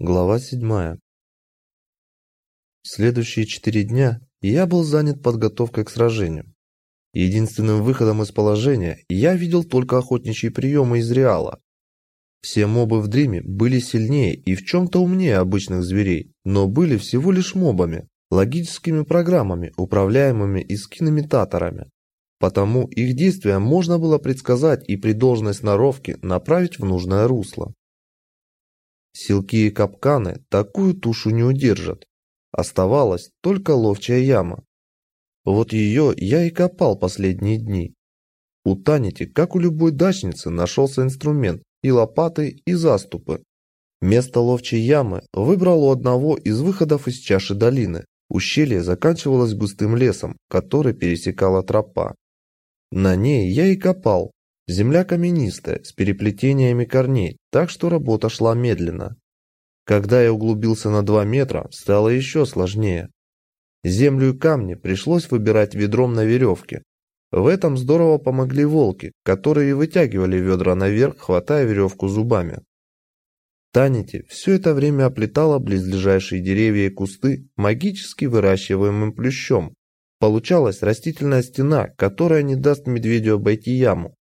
Глава 7. Следующие четыре дня я был занят подготовкой к сражению. Единственным выходом из положения я видел только охотничьи приемы из Реала. Все мобы в Дриме были сильнее и в чем-то умнее обычных зверей, но были всего лишь мобами, логическими программами, управляемыми искиномитаторами. Потому их действия можно было предсказать и при должной сноровке направить в нужное русло. Силки и капканы такую тушу не удержат. Оставалась только ловчая яма. Вот ее я и копал последние дни. У Танити, как у любой дачницы, нашелся инструмент и лопаты, и заступы. Место ловчей ямы выбрал у одного из выходов из чаши долины. Ущелье заканчивалось густым лесом, который пересекала тропа. На ней я и копал, Земля каменистая, с переплетениями корней, так что работа шла медленно. Когда я углубился на 2 метра, стало еще сложнее. Землю и камни пришлось выбирать ведром на веревке. В этом здорово помогли волки, которые вытягивали ведра наверх, хватая веревку зубами. Танити все это время оплетала близлежащие деревья и кусты магически выращиваемым плющом. Получалась растительная стена, которая не даст медведю обойти яму.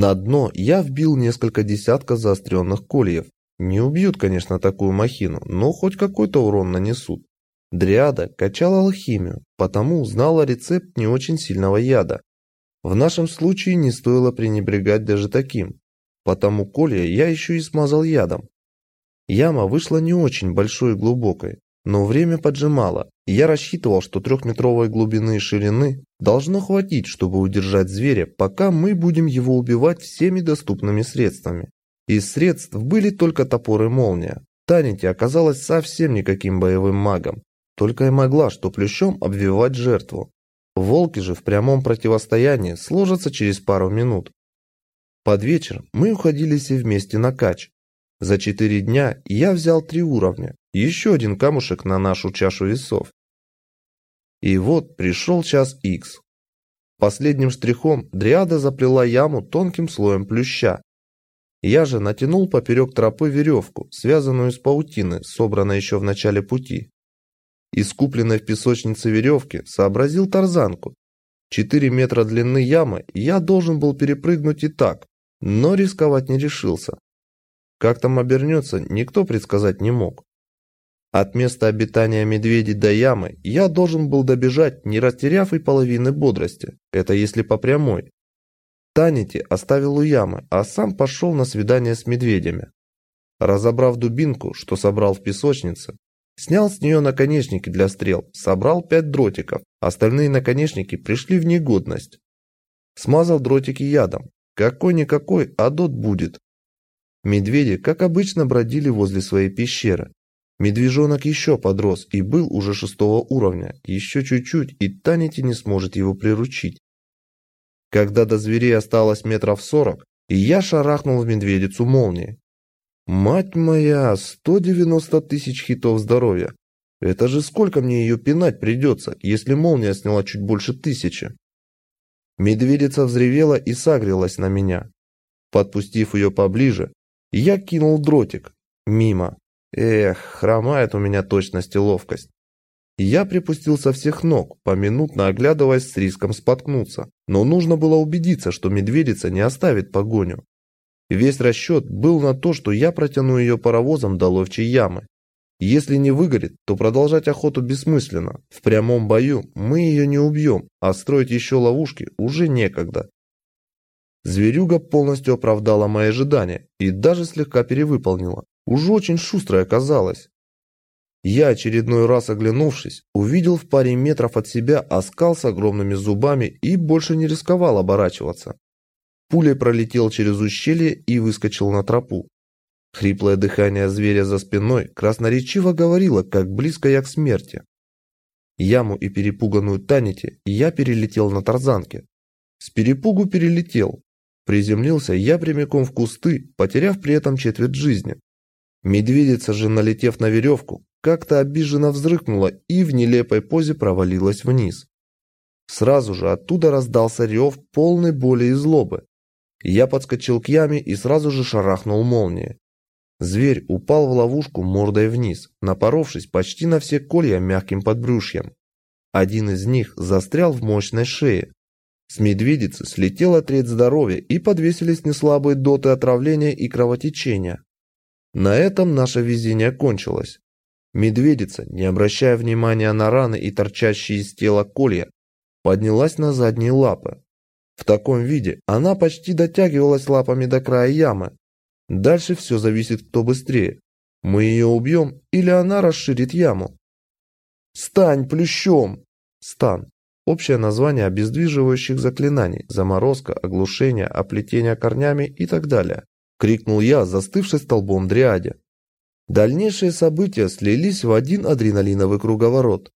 На дно я вбил несколько десятков заостренных кольев. Не убьют, конечно, такую махину, но хоть какой-то урон нанесут. Дриада качала алхимию, потому знала рецепт не очень сильного яда. В нашем случае не стоило пренебрегать даже таким, потому колья я еще и смазал ядом. Яма вышла не очень большой и глубокой, но время поджимало, и я рассчитывал, что трехметровой глубины и ширины должно хватить, чтобы удержать зверя, пока мы будем его убивать всеми доступными средствами. Из средств были только топор и молния. Танити оказалась совсем никаким боевым магом, только и могла что плющом обвивать жертву. Волки же в прямом противостоянии сложатся через пару минут. Под вечер мы уходили все вместе на кач. За четыре дня я взял три уровня, еще один камушек на нашу чашу весов. И вот пришел час Икс. Последним штрихом Дриада заплела яму тонким слоем плюща. Я же натянул поперек тропы веревку, связанную из паутины, собранной еще в начале пути. Из купленной в песочнице веревки сообразил тарзанку. Четыре метра длины ямы я должен был перепрыгнуть и так, но рисковать не решился. Как там обернется, никто предсказать не мог. От места обитания медведей до ямы я должен был добежать, не растеряв и половины бодрости. Это если по прямой. Танити оставил у ямы, а сам пошел на свидание с медведями. Разобрав дубинку, что собрал в песочнице, снял с нее наконечники для стрел, собрал пять дротиков, остальные наконечники пришли в негодность. Смазал дротики ядом. Какой-никакой, а дот будет. Медведи, как обычно, бродили возле своей пещеры. Медвежонок еще подрос и был уже шестого уровня, еще чуть-чуть, и Танити не сможет его приручить. Когда до зверей осталось метров сорок, я шарахнул в медведицу молнии. Мать моя, 190 тысяч хитов здоровья. Это же сколько мне ее пинать придется, если молния сняла чуть больше тысячи. Медведица взревела и сагрилась на меня. Подпустив ее поближе, я кинул дротик. Мимо. Эх, хромает у меня точность и ловкость. Я припустил со всех ног, поминутно оглядываясь с риском споткнуться. Но нужно было убедиться, что медведица не оставит погоню. Весь расчет был на то, что я протяну ее паровозом до ловчей ямы. Если не выгорит, то продолжать охоту бессмысленно. В прямом бою мы ее не убьем, а строить еще ловушки уже некогда. Зверюга полностью оправдала мои ожидания и даже слегка перевыполнила. Уж очень шустрой оказалась. Я, очередной раз оглянувшись, увидел в паре метров от себя оскал с огромными зубами и больше не рисковал оборачиваться. Пулей пролетел через ущелье и выскочил на тропу. Хриплое дыхание зверя за спиной красноречиво говорило, как близко я к смерти. Яму и перепуганную Танити я перелетел на тарзанке. С перепугу перелетел. Приземлился я прямиком в кусты, потеряв при этом четверть жизни. Медведица же, налетев на веревку, как-то обиженно взрыкнула и в нелепой позе провалилась вниз. Сразу же оттуда раздался рев полной боли и злобы. Я подскочил к яме и сразу же шарахнул молнией. Зверь упал в ловушку мордой вниз, напоровшись почти на все колья мягким подбрюшьем. Один из них застрял в мощной шее. С медведицы слетела треть здоровья и подвесились неслабые доты отравления и кровотечения. На этом наше везение кончилось. Медведица, не обращая внимания на раны и торчащие из тела колья, поднялась на задние лапы. В таком виде она почти дотягивалась лапами до края ямы. Дальше все зависит, кто быстрее. Мы ее убьем или она расширит яму. «Стань плющом!» Стан. Общее название обездвиживающих заклинаний, заморозка, оглушение, оплетение корнями и так далее. Крикнул я, застывший столбом дриаде. Дальнейшие события слились в один адреналиновый круговорот.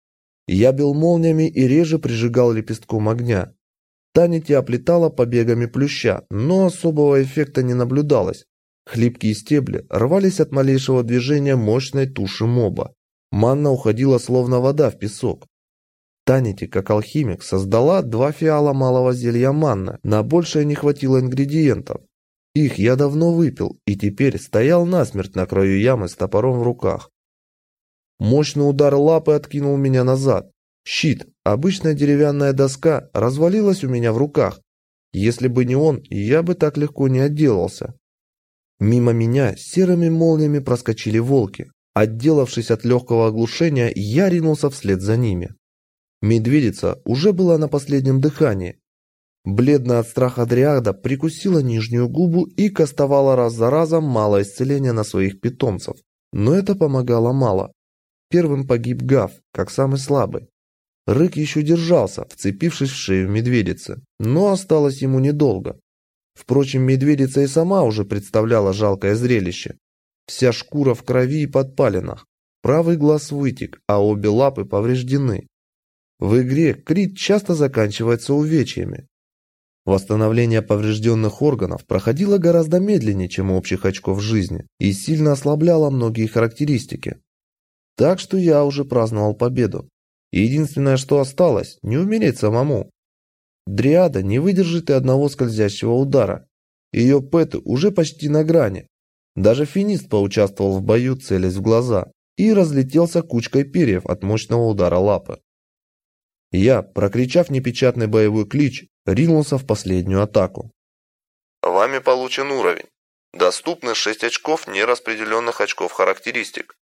Я бил молниями и реже прижигал лепестком огня. Танити оплетала побегами плюща, но особого эффекта не наблюдалось. Хлипкие стебли рвались от малейшего движения мощной туши моба. Манна уходила словно вода в песок. Танити, как алхимик, создала два фиала малого зелья манна, на большее не хватило ингредиентов. Их я давно выпил и теперь стоял насмерть на краю ямы с топором в руках. Мощный удар лапы откинул меня назад. Щит, обычная деревянная доска, развалилась у меня в руках. Если бы не он, я бы так легко не отделался. Мимо меня серыми молниями проскочили волки. Отделавшись от легкого оглушения, я ринулся вслед за ними. Медведица уже была на последнем дыхании. Бледная от страха дриада прикусила нижнюю губу и кастовала раз за разом мало исцеления на своих питомцев. Но это помогало мало. Первым погиб Гав, как самый слабый. Рык еще держался, вцепившись в шею медведицы, но осталось ему недолго. Впрочем, медведица и сама уже представляла жалкое зрелище. Вся шкура в крови и подпалинах. Правый глаз вытек, а обе лапы повреждены. В игре крит часто заканчивается увечьями. Восстановление поврежденных органов проходило гораздо медленнее, чем общих очков жизни, и сильно ослабляло многие характеристики. Так что я уже праздновал победу. Единственное, что осталось, не умереть самому. Дриада не выдержит и одного скользящего удара. Ее пэты уже почти на грани. Даже финист поучаствовал в бою, целясь в глаза, и разлетелся кучкой перьев от мощного удара лапы. Я, прокричав непечатный боевой клич, ринулся в последнюю атаку. Вами получен уровень. Доступны 6 очков нераспределенных очков характеристик.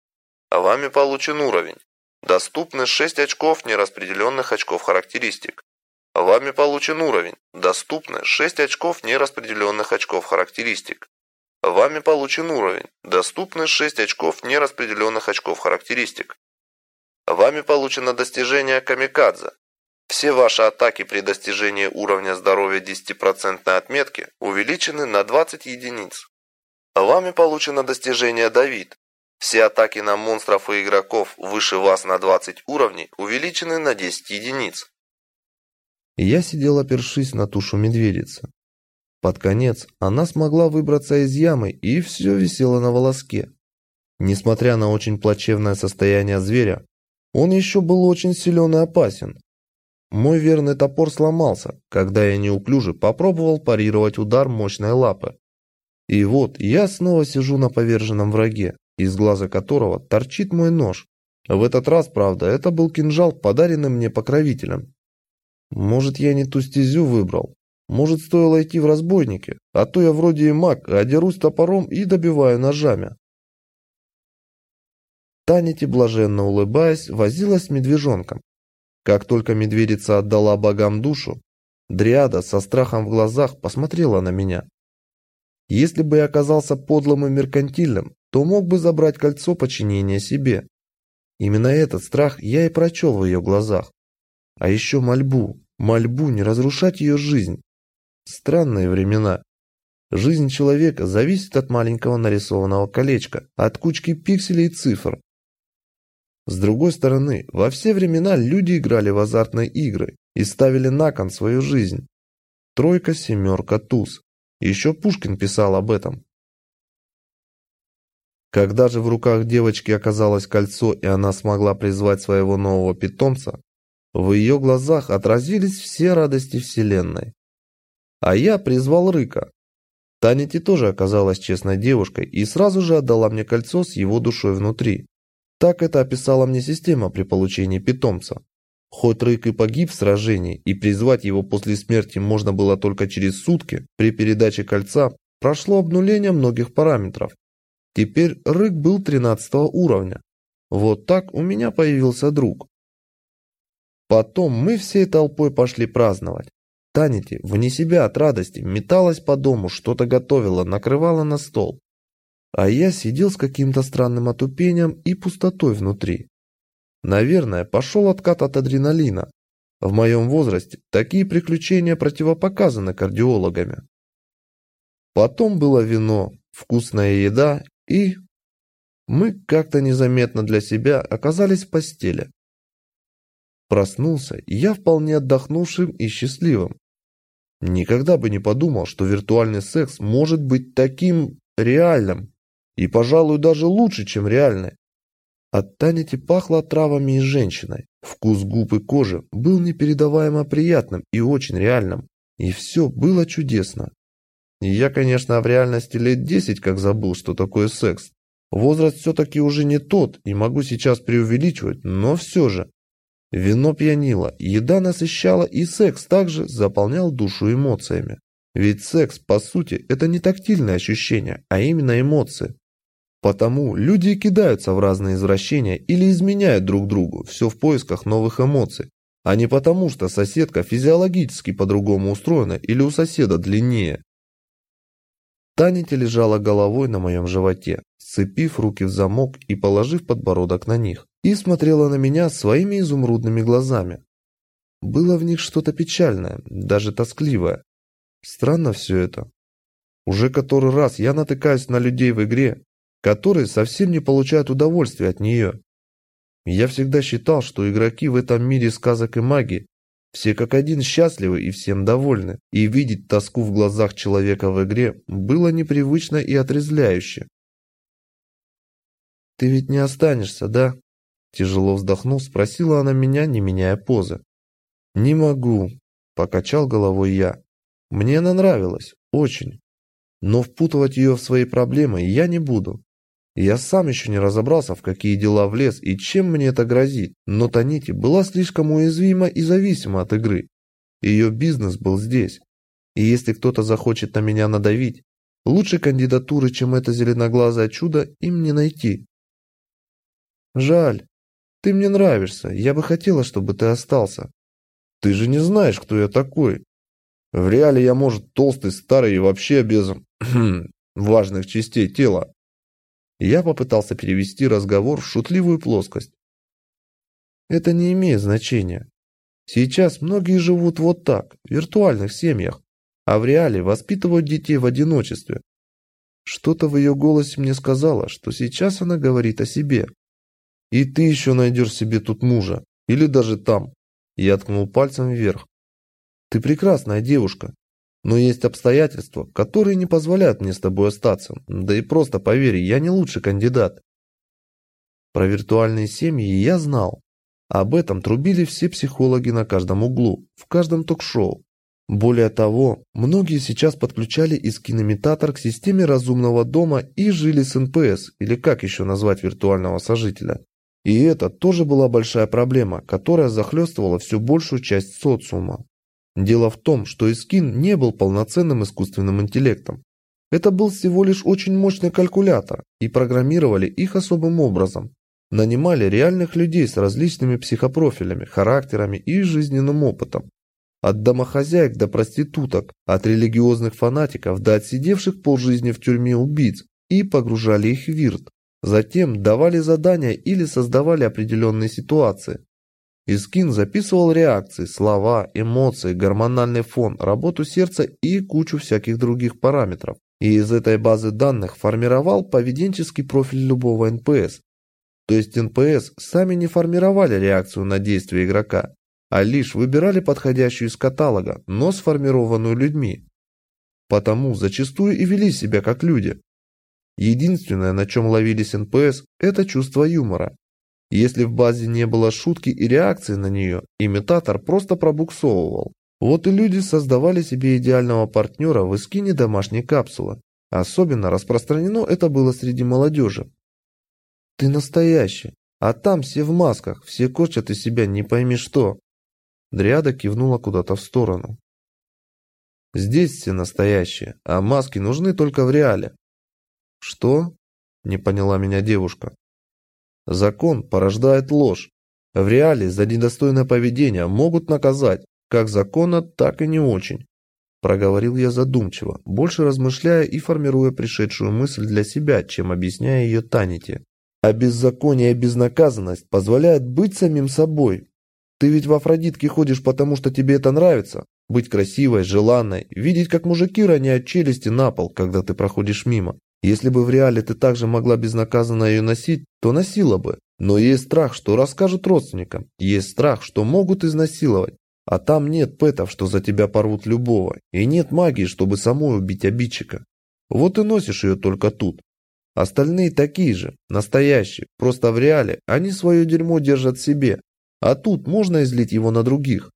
Вами получен уровень. Доступны 6 очков нераспределенных очков характеристик. Вами получен уровень. Доступны 6 очков нераспределенных очков характеристик. Вами получен уровень. Доступны 6 очков нераспределенных очков характеристик. Вами получено достижение Камикадзе. Все ваши атаки при достижении уровня здоровья 10% отметки увеличены на 20 единиц. Вами получено достижение Давид. Все атаки на монстров и игроков выше вас на 20 уровней увеличены на 10 единиц. Я сидел опершись на тушу медведицы. Под конец она смогла выбраться из ямы и все висело на волоске. Несмотря на очень плачевное состояние зверя, он еще был очень силен и опасен. Мой верный топор сломался, когда я неуклюже попробовал парировать удар мощной лапы. И вот я снова сижу на поверженном враге, из глаза которого торчит мой нож. В этот раз, правда, это был кинжал, подаренный мне покровителем. Может, я не ту стезю выбрал. Может, стоило идти в разбойники, а то я вроде и маг, а дерусь топором и добиваю ножами. Танити, блаженно улыбаясь, возилась с медвежонком. Как только медведица отдала богам душу, Дриада со страхом в глазах посмотрела на меня. Если бы я оказался подлым и меркантильным, то мог бы забрать кольцо подчинения себе. Именно этот страх я и прочел в ее глазах. А еще мольбу, мольбу не разрушать ее жизнь. Странные времена. Жизнь человека зависит от маленького нарисованного колечка, от кучки пикселей и цифр, с другой стороны, во все времена люди играли в азартные игры и ставили на кон свою жизнь. Тройка, семерка, туз. Еще Пушкин писал об этом. Когда же в руках девочки оказалось кольцо, и она смогла призвать своего нового питомца, в ее глазах отразились все радости Вселенной. А я призвал Рыка. Танити тоже оказалась честной девушкой и сразу же отдала мне кольцо с его душой внутри. Так это описала мне система при получении питомца. Хоть Рык и погиб в сражении, и призвать его после смерти можно было только через сутки, при передаче кольца прошло обнуление многих параметров. Теперь Рык был 13 уровня. Вот так у меня появился друг. Потом мы всей толпой пошли праздновать. Танити, вне себя от радости, металась по дому, что-то готовила, накрывала на стол. А я сидел с каким-то странным отупением и пустотой внутри. Наверное, пошел откат от адреналина. В моем возрасте такие приключения противопоказаны кардиологами. Потом было вино, вкусная еда и... Мы как-то незаметно для себя оказались в постели. Проснулся, я вполне отдохнувшим и счастливым. Никогда бы не подумал, что виртуальный секс может быть таким реальным. И, пожалуй, даже лучше, чем реальный. От Танити пахло травами и женщиной. Вкус губ и кожи был непередаваемо приятным и очень реальным. И все было чудесно. Я, конечно, в реальности лет десять как забыл, что такое секс. Возраст все-таки уже не тот, и могу сейчас преувеличивать, но все же. Вино пьянило, еда насыщала, и секс также заполнял душу эмоциями. Ведь секс, по сути, это не тактильное ощущение, а именно эмоции. Потому люди кидаются в разные извращения или изменяют друг другу, все в поисках новых эмоций, а не потому, что соседка физиологически по-другому устроена или у соседа длиннее. Танити лежала головой на моем животе, сцепив руки в замок и положив подбородок на них и смотрела на меня своими изумрудными глазами. Было в них что-то печальное, даже тоскливое. Странно все это. Уже который раз я натыкаюсь на людей в игре, которые совсем не получают удовольствия от нее. Я всегда считал, что игроки в этом мире сказок и магии все как один счастливы и всем довольны, и видеть тоску в глазах человека в игре было непривычно и отрезвляюще. «Ты ведь не останешься, да?» Тяжело вздохнув, спросила она меня, не меняя позы. «Не могу», – покачал головой я. «Мне она нравилась, очень. Но впутывать ее в свои проблемы я не буду. Я сам еще не разобрался, в какие дела влез и чем мне это грозит, но Танити была слишком уязвима и зависима от игры. Ее бизнес был здесь. И если кто-то захочет на меня надавить, лучшей кандидатуры, чем это зеленоглазое чудо, им не найти. Жаль, ты мне нравишься, я бы хотела, чтобы ты остался. Ты же не знаешь, кто я такой. В реале я, может, толстый, старый и вообще без важных частей тела. Я попытался перевести разговор в шутливую плоскость. Это не имеет значения. Сейчас многие живут вот так, в виртуальных семьях, а в реале воспитывают детей в одиночестве. Что-то в ее голосе мне сказала, что сейчас она говорит о себе. И ты еще найдешь себе тут мужа. Или даже там. Я ткнул пальцем вверх. Ты прекрасная девушка. Но есть обстоятельства, которые не позволяют мне с тобой остаться. Да и просто поверь, я не лучший кандидат. Про виртуальные семьи я знал. Об этом трубили все психологи на каждом углу, в каждом ток-шоу. Более того, многие сейчас подключали искин-имитатор к системе разумного дома и жили с НПС, или как еще назвать виртуального сожителя. И это тоже была большая проблема, которая захлестывала всю большую часть социума. Дело в том, что Искин не был полноценным искусственным интеллектом. Это был всего лишь очень мощный калькулятор, и программировали их особым образом. Нанимали реальных людей с различными психопрофилями, характерами и жизненным опытом. От домохозяек до проституток, от религиозных фанатиков до отсидевших полжизни в тюрьме убийц и погружали их в вирт. Затем давали задания или создавали определенные ситуации. Искин записывал реакции, слова, эмоции, гормональный фон, работу сердца и кучу всяких других параметров. И из этой базы данных формировал поведенческий профиль любого НПС. То есть НПС сами не формировали реакцию на действие игрока, а лишь выбирали подходящую из каталога, но сформированную людьми. Потому зачастую и вели себя как люди, Единственное, на чем ловились НПС, это чувство юмора. Если в базе не было шутки и реакции на нее, имитатор просто пробуксовывал. Вот и люди создавали себе идеального партнера в искине домашней капсулы. Особенно распространено это было среди молодежи. Ты настоящий, а там все в масках, все корчат из себя не пойми что. Дриада кивнула куда-то в сторону. Здесь все настоящие, а маски нужны только в реале. Что? Не поняла меня девушка. Закон порождает ложь. В реале за недостойное поведение могут наказать, как законно, так и не очень. Проговорил я задумчиво, больше размышляя и формируя пришедшую мысль для себя, чем объясняя ее Таните. А беззаконие и безнаказанность позволяют быть самим собой. Ты ведь в Афродитке ходишь потому, что тебе это нравится. Быть красивой, желанной, видеть, как мужики роняют челюсти на пол, когда ты проходишь мимо. Если бы в реале ты также могла безнаказанно ее носить, то носила бы. Но есть страх, что расскажут родственникам. Есть страх, что могут изнасиловать. А там нет пэтов, что за тебя порвут любого. И нет магии, чтобы самой убить обидчика. Вот и носишь ее только тут. Остальные такие же, настоящие, просто в реале они свое дерьмо держат себе, а тут можно излить его на других.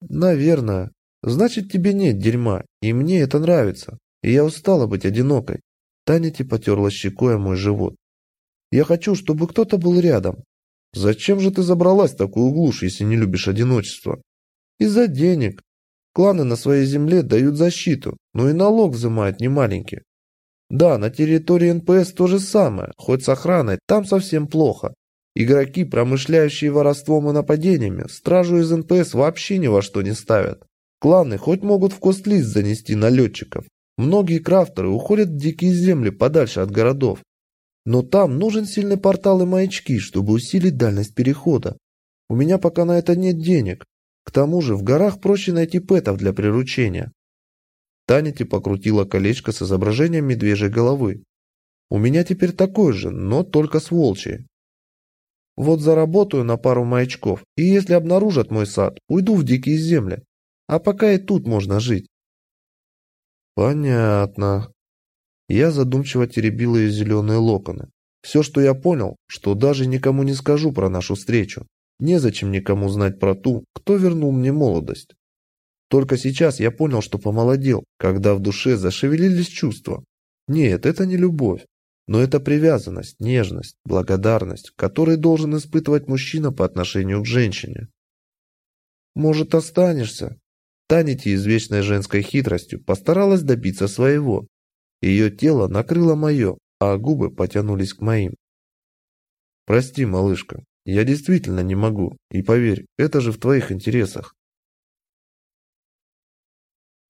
Наверное. Значит, тебе нет дерьма, и мне это нравится. И я устала быть одинокой. Таня потерла щекой мой живот. Я хочу, чтобы кто-то был рядом. Зачем же ты забралась в такую глушь, если не любишь одиночество? Из-за денег. Кланы на своей земле дают защиту, но и налог взимают немаленький. Да, на территории НПС то же самое, хоть с охраной, там совсем плохо. Игроки, промышляющие воровством и нападениями, стражу из НПС вообще ни во что не ставят. Кланы хоть могут в KOS-лист занести налетчиков. Многие крафтеры уходят в дикие земли подальше от городов. Но там нужен сильный портал и маячки, чтобы усилить дальность перехода. У меня пока на это нет денег. К тому же в горах проще найти пэтов для приручения. Танити покрутила колечко с изображением медвежьей головы. У меня теперь такое же, но только с волчьей. Вот заработаю на пару маячков, и если обнаружат мой сад, уйду в дикие земли. А пока и тут можно жить. Понятно. Я задумчиво теребила ее зеленые локоны. Все, что я понял, что даже никому не скажу про нашу встречу. Незачем никому знать про ту, кто вернул мне молодость. Только сейчас я понял, что помолодел, когда в душе зашевелились чувства. Нет, это не любовь. Но это привязанность, нежность, благодарность, которые должен испытывать мужчина по отношению к женщине. Может, останешься? Танити извечной женской хитростью постаралась добиться своего. Ее тело накрыло мое, а губы потянулись к моим. Прости, малышка, я действительно не могу, и поверь, это же в твоих интересах.